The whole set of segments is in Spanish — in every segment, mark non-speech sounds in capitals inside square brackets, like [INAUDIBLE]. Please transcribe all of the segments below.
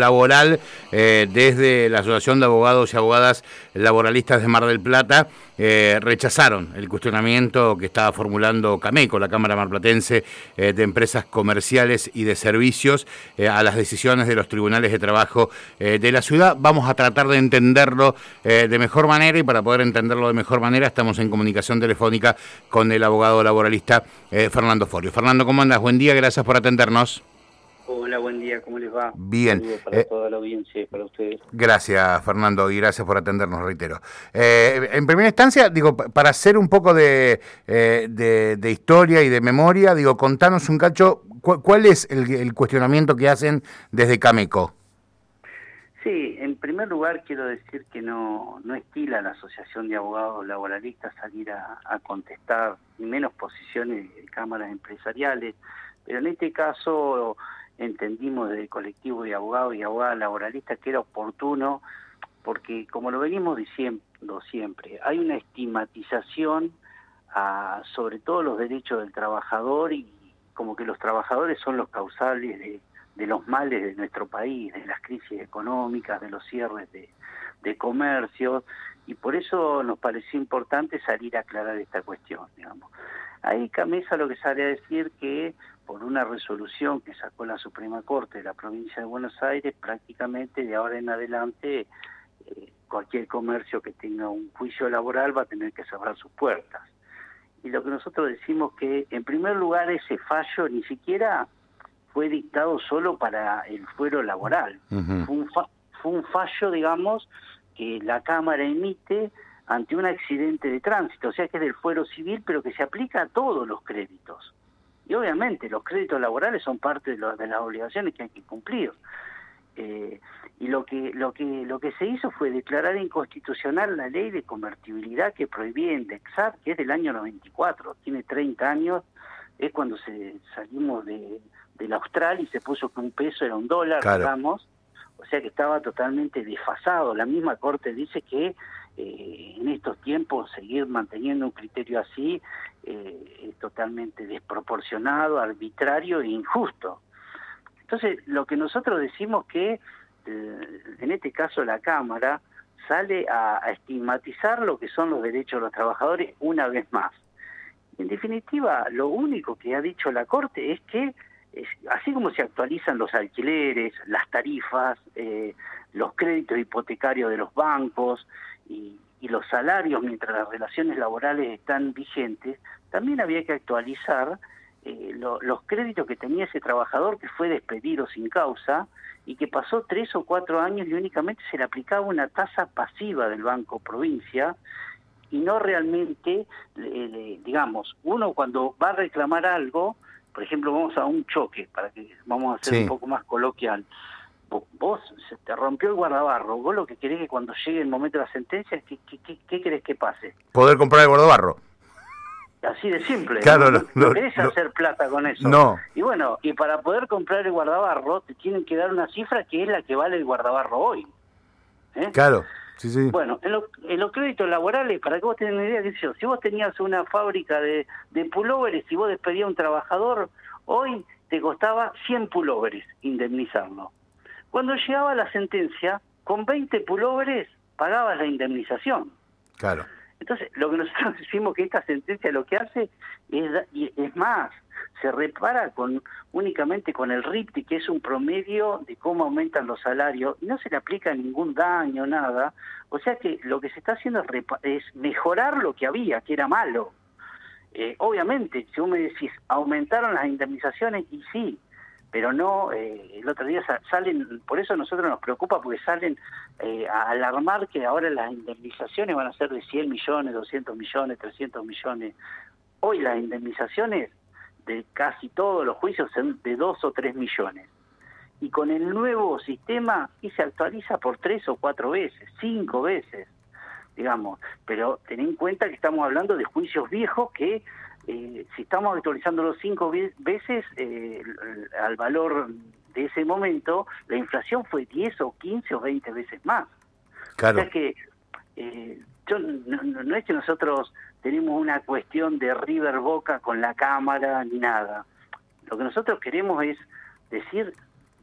laboral eh, desde la Asociación de Abogados y Abogadas Laboralistas de Mar del Plata eh, rechazaron el cuestionamiento que estaba formulando Cameco, la Cámara Marplatense eh, de Empresas Comerciales y de Servicios, a las decisiones de los tribunales de trabajo de la ciudad. Vamos a tratar de entenderlo de mejor manera y para poder entenderlo de mejor manera estamos en comunicación telefónica con el abogado laboralista Fernando Forio. Fernando, ¿cómo andas? Buen día, gracias por atendernos. Hola, buen día, ¿cómo les va? Bien. para eh, toda la audiencia y para ustedes. Gracias, Fernando, y gracias por atendernos, reitero. Eh, en primera instancia, digo, para hacer un poco de, eh, de, historia y de memoria, digo, contanos un cacho, ¿cuál, es el, cuestionamiento que hacen desde Cameco? Sí, en primer lugar quiero decir que no, no estila la Asociación de Abogados Laboralistas salir a, a contestar ni menos posiciones de cámaras empresariales, pero en este caso entendimos desde el colectivo de abogados y abogadas laboralistas que era oportuno, porque como lo venimos diciendo siempre, hay una estigmatización a, sobre todo los derechos del trabajador y como que los trabajadores son los causables de, los males de nuestro país, de las crisis económicas, de los cierres de, de comercios, y por eso nos pareció importante salir a aclarar esta cuestión, digamos. Ahí Camesa lo que sale a decir que por una resolución que sacó la Suprema Corte de la provincia de Buenos Aires, prácticamente de ahora en adelante eh, cualquier comercio que tenga un juicio laboral va a tener que cerrar sus puertas. Y lo que nosotros decimos que, en primer lugar, ese fallo ni siquiera fue dictado solo para el fuero laboral. fue, un fue un fallo, digamos, que la Cámara emite ante un accidente de tránsito, o sea que es del fuero civil, pero que se aplica a todos los créditos. Y obviamente los créditos laborales son parte de, las obligaciones que hay que cumplir. Eh, y lo que, lo, que, lo que se hizo fue declarar inconstitucional la ley de convertibilidad que prohibía indexar, que es del año 94, tiene 30 años, es cuando se salimos de, del Austral y se puso que un peso era un dólar, digamos, o sea que estaba totalmente desfasado. La misma Corte dice que eh, en estos tiempos seguir manteniendo un criterio así eh, es totalmente desproporcionado, arbitrario e injusto. Entonces, lo que nosotros decimos que, eh, en este caso la Cámara, sale a, estigmatizar lo que son los derechos de los trabajadores una vez más. En definitiva, lo único que ha dicho la Corte es que, así como se actualizan los alquileres, las tarifas, los créditos hipotecarios de los bancos, y, los salarios mientras las relaciones laborales están vigentes, también había que actualizar eh, los créditos que tenía ese trabajador que fue despedido sin causa y que pasó tres o cuatro años y únicamente se le aplicaba una tasa pasiva del Banco Provincia y no realmente, digamos, uno cuando va a reclamar algo, por ejemplo, vamos a un choque, para que vamos a ser un poco más coloquial, vos se te rompió el guardabarro, vos lo que querés que cuando llegue el momento de la sentencia, ¿qué, qué, qué querés que pase? Poder comprar el guardabarro. Así de simple. Claro, no, querés hacer plata con eso. No. Y bueno, y para poder comprar el guardabarro, te tienen que dar una cifra que es la que vale el guardabarro hoy. ¿Eh? Claro. Sí, sí. Bueno, en, los créditos laborales, para que vos tengas una idea, si vos tenías una fábrica de, de pulóveres y vos despedías a un trabajador, hoy te costaba 100 pulóveres indemnizarlo. Cuando llegaba la sentencia, con 20 pulóveres pagabas la indemnización. Claro. Entonces, lo que nosotros [LAUGHS] decimos que esta sentencia lo que hace es, es más, se repara con únicamente con el RIPTI, que es un promedio de cómo aumentan los salarios, y no se le aplica ningún daño, nada. O sea que lo que se está haciendo es, mejorar lo que había, que era malo. Eh, obviamente, si vos me decís, aumentaron las indemnizaciones, y sí, pero no, eh, el otro día salen, por eso a nosotros nos preocupa, porque salen eh, a alarmar que ahora las indemnizaciones van a ser de 100 millones, 200 millones, 300 millones. Hoy las indemnizaciones de casi todos los juicios son de 2 o 3 millones. Y con el nuevo sistema, y se actualiza por 3 o 4 veces, 5 veces, digamos. Pero ten en cuenta que estamos hablando de juicios viejos que eh, si estamos actualizando cinco veces eh, al valor de ese momento, la inflación fue 10 o 15 o 20 veces más. Claro. O sea que eh, yo, no, es que nosotros tenemos una cuestión de River Boca con la Cámara ni nada. Lo que nosotros queremos es decir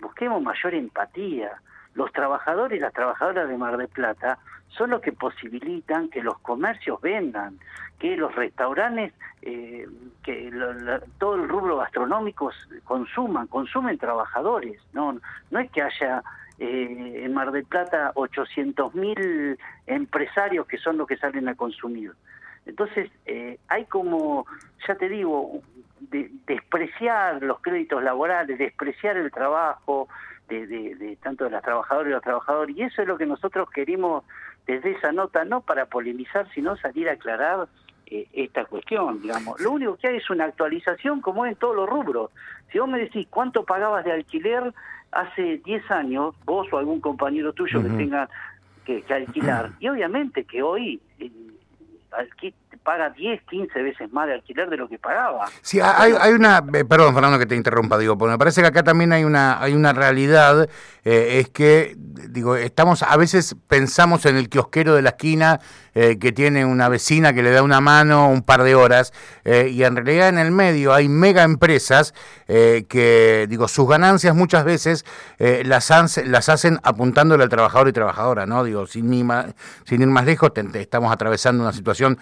busquemos mayor empatía. Los trabajadores y las trabajadoras de Mar del Plata son los que posibilitan que los comercios vendan, que los restaurantes, eh, que todo el rubro gastronómico consuman, consumen trabajadores. No, no es que haya eh, en Mar del Plata 800 mil empresarios que son los que salen a consumir. Entonces, eh, hay como, ya te digo, despreciar los créditos laborales, despreciar el trabajo de, de, tanto de las trabajadoras y los trabajadores, y eso es lo que nosotros queremos desde esa nota, no para polemizar, sino salir a aclarar eh, esta cuestión, digamos. Lo único que hay es una actualización como en todos los rubros. Si vos me decís cuánto pagabas de alquiler hace 10 años, vos o algún compañero tuyo que tenga que, alquilar, [CLEARS THROAT] y obviamente que hoy eh, paga 10, 15 veces más de alquiler de lo que pagaba. Sí, hay, hay una, eh, perdón Fernando que te interrumpa, digo, porque me parece que acá también hay una, hay una realidad, eh, es que, digo, estamos, a veces pensamos en el kiosquero de la esquina eh, que tiene una vecina que le da una mano un par de horas, y en realidad en el medio hay mega empresas que, digo, sus ganancias muchas veces las, las hacen apuntándole al trabajador y trabajadora, ¿no? Digo, sin, ni sin ir más lejos, estamos atravesando una situación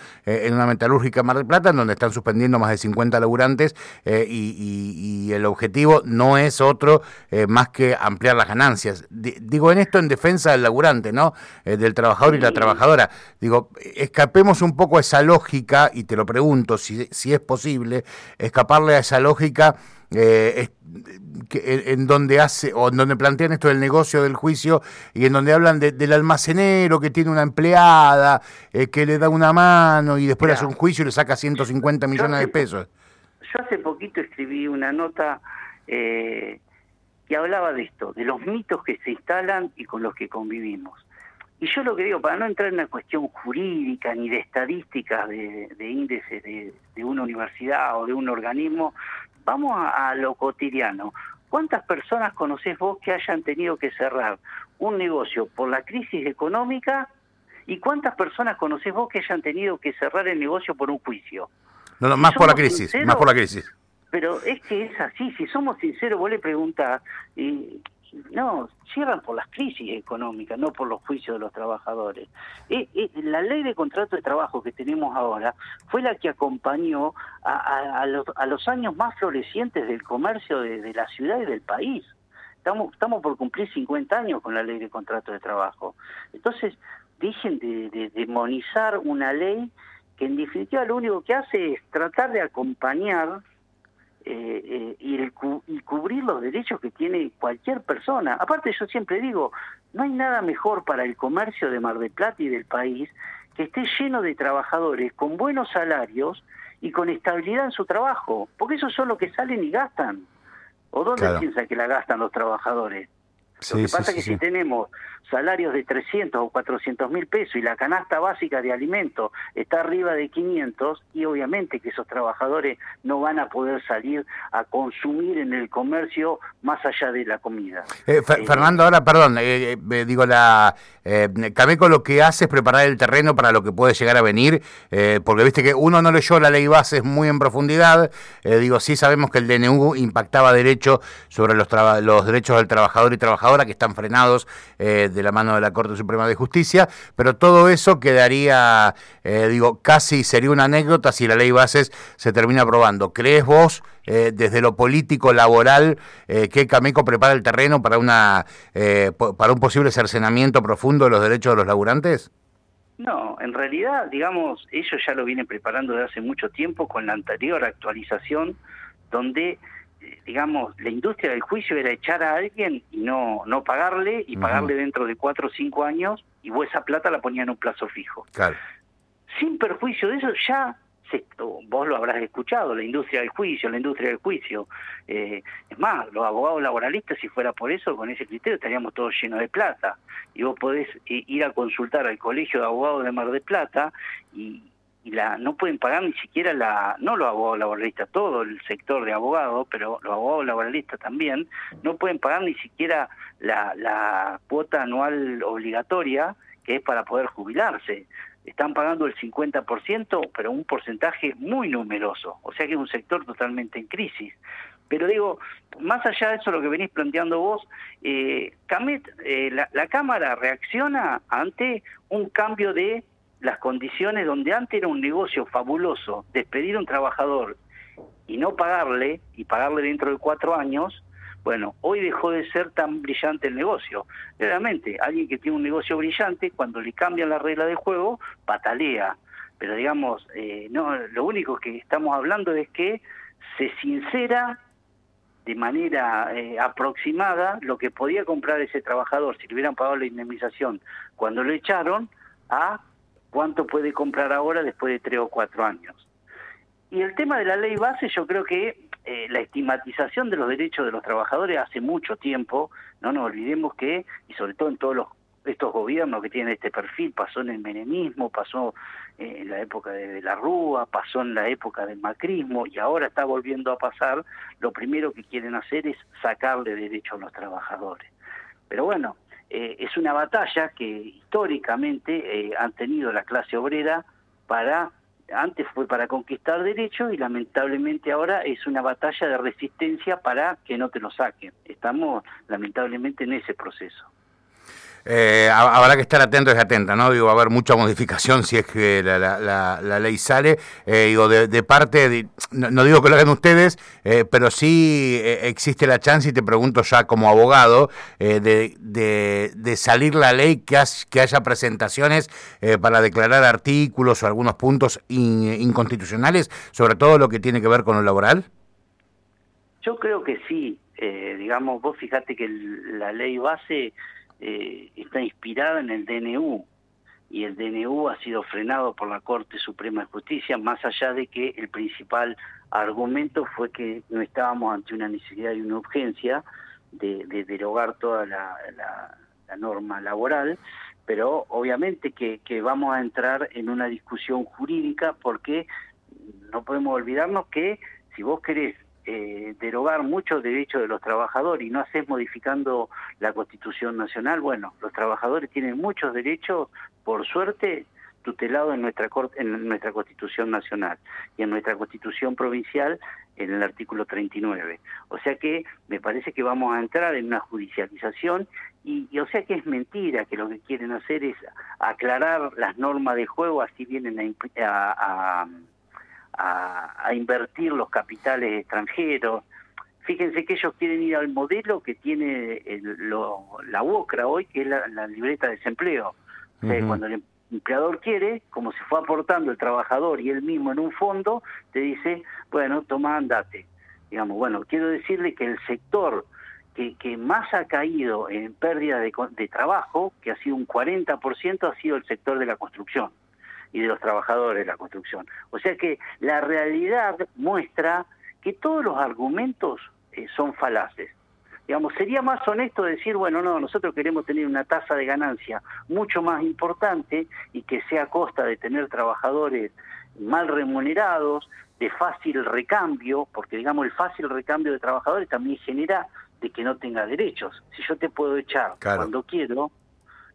en una metalúrgica Mar del Plata, en donde están suspendiendo más de 50 laburantes eh, y, el objetivo no es otro eh, más que ampliar las ganancias. digo en esto en defensa del laburante, ¿no? Eh, del trabajador y la trabajadora. Digo, escapemos un poco a esa lógica, y te lo pregunto si, si es posible, escaparle a esa lógica eh, en, donde hace o en donde plantean esto del negocio del juicio y en donde hablan del almacenero que tiene una empleada eh, que le da una mano y después hace un juicio y le saca 150 millones de pesos. Yo hace poquito escribí una nota eh, que hablaba de esto, de los mitos que se instalan y con los que convivimos. Y yo lo que digo, para no entrar en una cuestión jurídica ni de estadísticas de, de índices de, de, una universidad o de un organismo, vamos a, lo cotidiano. ¿Cuántas personas conocés vos que hayan tenido que cerrar un negocio por la crisis económica? ¿Y cuántas personas conocés vos que hayan tenido que cerrar el negocio por un juicio? No, no, más por la crisis, más por la crisis. Pero es que es así, si somos sinceros, vos le preguntás, y no, cierran por las crisis económicas, no por los juicios de los trabajadores. Eh, eh, la ley de contrato de trabajo que tenemos ahora fue la que acompañó a, los, años más florecientes del comercio de, la ciudad y del país. Estamos, estamos por cumplir 50 años con la ley de contrato de trabajo. Entonces, dejen de demonizar una ley que en definitiva lo único que hace es tratar de acompañar eh, eh, y, y cubrir los derechos que tiene cualquier persona. Aparte yo siempre digo, no hay nada mejor para el comercio de Mar del Plata y del país que esté lleno de trabajadores con buenos salarios y con estabilidad en su trabajo, porque esos son los que salen y gastan. ¿O dónde piensa que la gastan los trabajadores? Lo que pasa es que si tenemos salarios de 300 o 400 mil pesos y la canasta básica de alimentos está arriba de 500 y obviamente que esos trabajadores no van a poder salir a consumir en el comercio más allá de la comida. Eh, eh, Fernando, ahora, perdón, eh, digo, la Cameco lo que hace es preparar el terreno para lo que puede llegar a venir, porque viste que uno no leyó la ley base muy en profundidad, digo, sí sabemos que el DNU impactaba derecho sobre los, los derechos del trabajador y trabajadora que están frenados de la mano de la Corte Suprema de Justicia, pero todo eso quedaría, eh, digo, casi sería una anécdota si la ley bases se termina aprobando. ¿Crees vos, eh, desde lo político, laboral, eh, que Cameco prepara el terreno para, una, para un posible cercenamiento profundo de los derechos de los laburantes? No, en realidad, digamos, ellos ya lo vienen preparando desde hace mucho tiempo con la anterior actualización, donde digamos, la industria del juicio era echar a alguien y no, no pagarle, y pagarle dentro de cuatro o cinco años, y vos esa plata la ponían en un plazo fijo. Sin perjuicio de eso, ya vos lo habrás escuchado, la industria del juicio, la industria del juicio. Eh, es más, los abogados laboralistas, si fuera por eso, con ese criterio estaríamos todos llenos de plata. Y vos podés ir a consultar al Colegio de Abogados de Mar de Plata y, y la no pueden pagar ni siquiera la no los abogados laboralistas todo el sector de abogados pero los abogados laboralistas también no pueden pagar ni siquiera la, la cuota anual obligatoria que es para poder jubilarse. Están pagando el 50% pero un porcentaje muy numeroso. O sea que es un sector totalmente en crisis. Pero digo, más allá de eso, lo que venís planteando vos, eh, Camet, eh, la, la Cámara reacciona ante un cambio de las condiciones donde antes era un negocio fabuloso despedir a un trabajador y no pagarle, y pagarle dentro de cuatro años, bueno, hoy dejó de ser tan brillante el negocio. Realmente, alguien que tiene un negocio brillante, cuando le cambian la regla de juego, patalea. Pero digamos, eh, no, lo único que estamos hablando es que se sincera de manera eh, aproximada lo que podía comprar ese trabajador si le hubieran pagado la indemnización cuando lo echaron a cuánto puede comprar ahora después de tres o cuatro años. Y el tema de la ley base, yo creo que eh, la estigmatización de los derechos de los trabajadores hace mucho tiempo, no nos olvidemos que, y sobre todo en todos los, estos gobiernos que tienen este perfil, pasó en el menemismo, pasó eh, en la época de, la Rúa, pasó en la época del macrismo y ahora está volviendo a pasar, lo primero que quieren hacer es sacarle derechos a los trabajadores. Pero bueno, eh, es una batalla que históricamente han tenido la clase obrera para antes fue para conquistar derechos y lamentablemente ahora es una batalla de resistencia para que no te lo saquen. Estamos lamentablemente en ese proceso. Eh, habrá que estar atentos y atenta, ¿no? Digo, va a haber mucha modificación si es que la, ley sale. Eh, digo, de, parte, no, digo que lo hagan ustedes, eh, pero sí existe la chance, y te pregunto ya como abogado, de, de, salir la ley, que, que haya presentaciones para declarar artículos o algunos puntos inconstitucionales, sobre todo lo que tiene que ver con lo laboral. Yo creo que sí. digamos, vos fíjate que la ley base eh, está inspirada en el DNU y el DNU ha sido frenado por la Corte Suprema de Justicia, más allá de que el principal argumento fue que no estábamos ante una necesidad y una urgencia de, derogar toda la, norma laboral, pero obviamente que, que vamos a entrar en una discusión jurídica porque no podemos olvidarnos que si vos querés eh, derogar muchos derechos de los trabajadores y no haces modificando la Constitución Nacional, bueno, los trabajadores tienen muchos derechos, por suerte, tutelados en nuestra, en nuestra Constitución Nacional y en nuestra Constitución Provincial en el artículo 39. O sea que me parece que vamos a entrar en una judicialización y, o sea que es mentira que lo que quieren hacer es aclarar las normas de juego, así vienen a a, invertir los capitales extranjeros. Fíjense que ellos quieren ir al modelo que tiene la UOCRA hoy, que es la, libreta de desempleo. cuando el empleador quiere, como se fue aportando el trabajador y él mismo en un fondo, te dice, bueno, toma, andate. Digamos, bueno, quiero decirle que el sector que, que más ha caído en pérdida de, de trabajo, que ha sido un 40%, ha sido el sector de la construcción y de los trabajadores de la construcción. O sea que la realidad muestra que todos los argumentos eh, son falaces. Digamos, sería más honesto decir, bueno, no, nosotros queremos tener una tasa de ganancia mucho más importante y que sea a costa de tener trabajadores mal remunerados, de fácil recambio, porque digamos el fácil recambio de trabajadores también genera de que no tenga derechos. Si yo te puedo echar cuando quiero,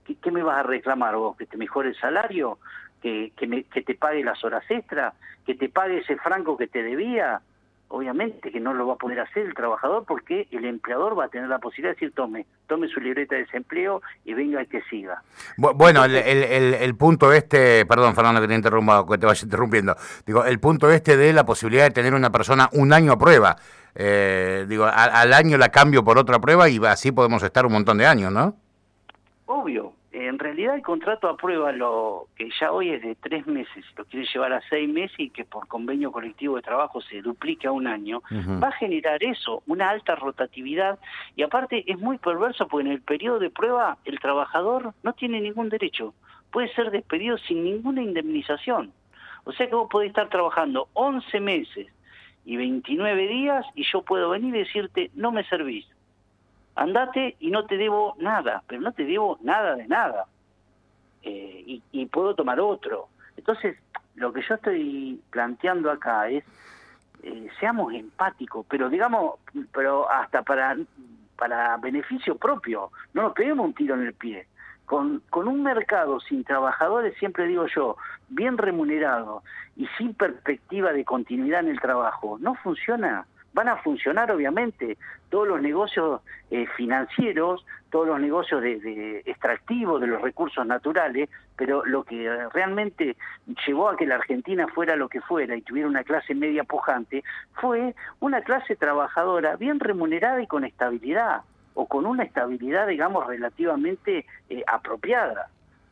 ¿qué, ¿qué, me vas a reclamar vos? ¿Que te mejore el salario? Que, que, te pague las horas extras, que te pague ese franco que te debía, obviamente que no lo va a poder hacer el trabajador porque el empleador va a tener la posibilidad de decir tome, tome su libreta de desempleo y venga y que siga. Bueno, el, el, el, punto este, perdón Fernando que te interrumpa, que te vaya interrumpiendo, digo, el punto este de la posibilidad de tener una persona un año a prueba, eh, digo, al año la cambio por otra prueba y así podemos estar un montón de años, ¿no? Obvio, en realidad el contrato aprueba lo que ya hoy es de tres meses, lo quiere llevar a seis meses y que por convenio colectivo de trabajo se duplique a un año, va a generar eso, una alta rotatividad. Y aparte es muy perverso porque en el periodo de prueba el trabajador no tiene ningún derecho, puede ser despedido sin ninguna indemnización. O sea que vos podés estar trabajando 11 meses y 29 días y yo puedo venir y decirte no me servís andate y no te debo nada, pero no te debo nada de nada. Eh, y, puedo tomar otro. Entonces, lo que yo estoy planteando acá es, eh, seamos empáticos, pero digamos, pero hasta para, para beneficio propio, no nos peguemos un tiro en el pie. Con, con un mercado sin trabajadores, siempre digo yo, bien remunerado y sin perspectiva de continuidad en el trabajo, no funciona van a funcionar obviamente. Todos los negocios eh, financieros, todos los negocios de, extractivos de los recursos naturales, pero lo que realmente llevó a que la Argentina fuera lo que fuera y tuviera una clase media pujante fue una clase trabajadora bien remunerada y con estabilidad, o con una estabilidad, digamos, relativamente eh, apropiada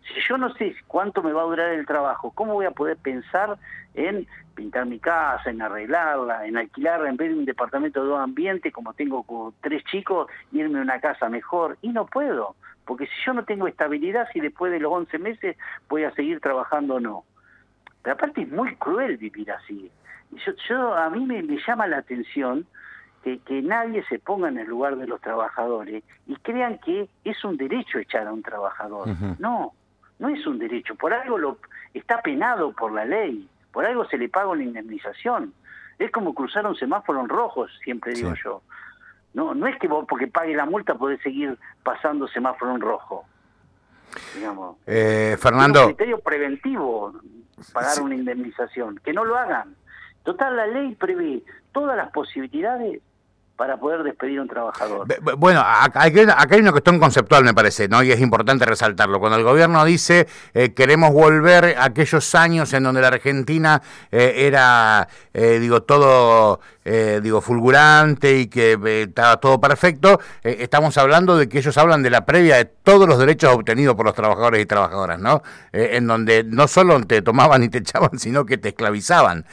si yo no sé cuánto me va a durar el trabajo, ¿cómo voy a poder pensar en pintar mi casa, en arreglarla, en alquilarla en vez de un departamento de dos ambientes, como tengo con tres chicos, irme a una casa mejor? Y no puedo, porque si yo no tengo estabilidad, si después de los 11 meses voy a seguir trabajando o no. Pero aparte es muy cruel vivir así. Yo, yo A mí me, llama la atención que, que, nadie se ponga en el lugar de los trabajadores y crean que es un derecho echar a un trabajador. No, no es un derecho, por algo lo está penado por la ley, por algo se le paga una indemnización. Es como cruzar un semáforo en rojo, siempre digo yo. No, no es que vos porque pague la multa podés seguir pasando semáforo en rojo. Digamos. Eh, Fernando. Es un criterio preventivo pagar una indemnización. Que no lo hagan. Total, la ley prevé todas las posibilidades para poder despedir a un trabajador. Bueno, acá hay, una cuestión conceptual, me parece, ¿no? Y es importante resaltarlo. Cuando el gobierno dice eh, queremos volver a aquellos años en donde la Argentina eh, era, eh, digo, todo, digo, fulgurante y que estaba todo perfecto, estamos hablando de que ellos hablan de la previa de todos los derechos obtenidos por los trabajadores y trabajadoras, ¿no? en donde no solo te tomaban y te [LAUGHS] echaban, sino que te esclavizaban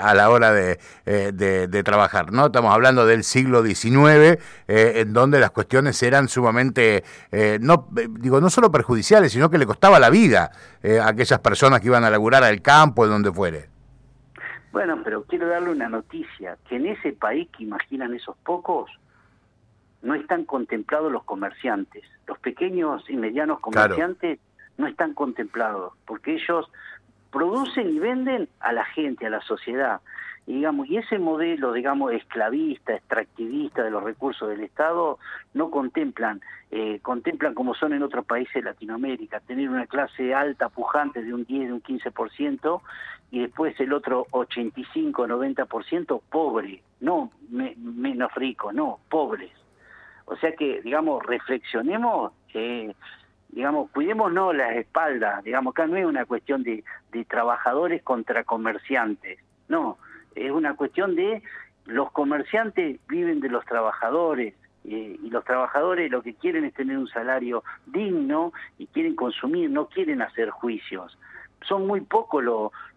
a la hora de, de trabajar, ¿no? Estamos hablando del siglo siglo XIX, eh, en donde las cuestiones eran sumamente, eh, no digo, no solo perjudiciales, sino que le costaba la vida eh, a aquellas personas que iban a laburar al campo, de donde fuere. Bueno, pero quiero darle una noticia, que en ese país que imaginan esos pocos, no están contemplados los comerciantes. Los pequeños y medianos comerciantes no están contemplados, porque ellos producen y venden a la gente, a la sociedad y digamos y ese modelo digamos esclavista extractivista de los recursos del Estado no contemplan eh, contemplan como son en otros países de Latinoamérica tener una clase alta pujante de un 10 de un 15% y después el otro 85 90% pobre no menos rico no pobres. O sea que digamos reflexionemos eh, digamos, cuidémonos las espaldas, digamos, acá no es una cuestión de, de trabajadores contra comerciantes, no, es una cuestión de los comerciantes viven de los trabajadores eh, y los trabajadores lo que quieren es tener un salario digno y quieren consumir, no quieren hacer juicios. Son muy pocos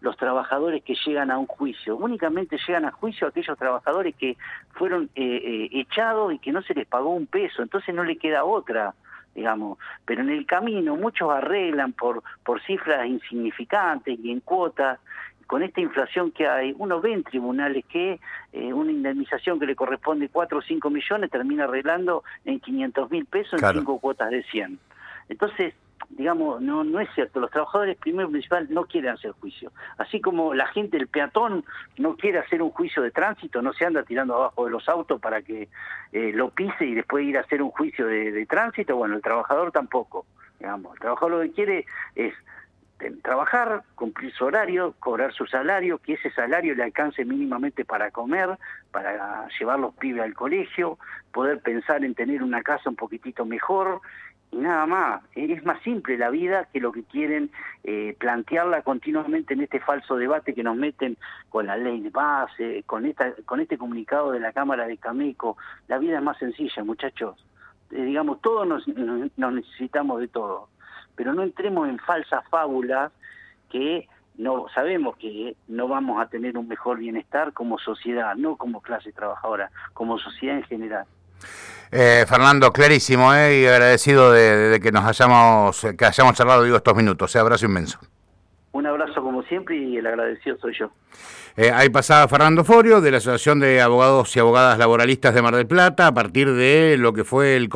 los trabajadores que llegan a un juicio, únicamente llegan a juicio aquellos trabajadores que fueron eh, eh, echados y que no se les pagó un peso, entonces no le queda otra digamos, pero en el camino muchos arreglan por, por cifras insignificantes y en cuotas con esta inflación que hay, uno ve en tribunales que eh, una indemnización que le corresponde 4 o 5 millones termina arreglando en 500 mil pesos en cinco cuotas de 100. Entonces, digamos, no, no es cierto. Los trabajadores, primero y principal, no quieren hacer juicio. Así como la gente, el peatón, no quiere hacer un juicio de tránsito, no se anda tirando abajo de los autos para que eh, lo pise y después ir a hacer un juicio de, de tránsito, bueno, el trabajador tampoco. Digamos, el trabajador lo que quiere es trabajar, cumplir su horario, cobrar su salario, que ese salario le alcance mínimamente para comer, para llevar los pibes al colegio, poder pensar en tener una casa un poquitito mejor y nada más. Es más simple la vida que lo que quieren eh, plantearla continuamente en este falso debate que nos meten con la ley de base, con, esta, con este comunicado de la Cámara de Cameco. La vida es más sencilla, muchachos. Eh, digamos, todos nos necesitamos de todo pero no entremos en falsas fábulas que no sabemos que no vamos a tener un mejor bienestar como sociedad, no como clase trabajadora, como sociedad en general. Eh, Fernando, clarísimo, eh, y agradecido de, que nos hayamos, que hayamos charlado digo, estos minutos. Eh, abrazo inmenso. Un abrazo como siempre y el agradecido soy yo. Eh, ahí pasaba Fernando Forio de la Asociación de Abogados y Abogadas Laboralistas de Mar del Plata a partir de lo que fue el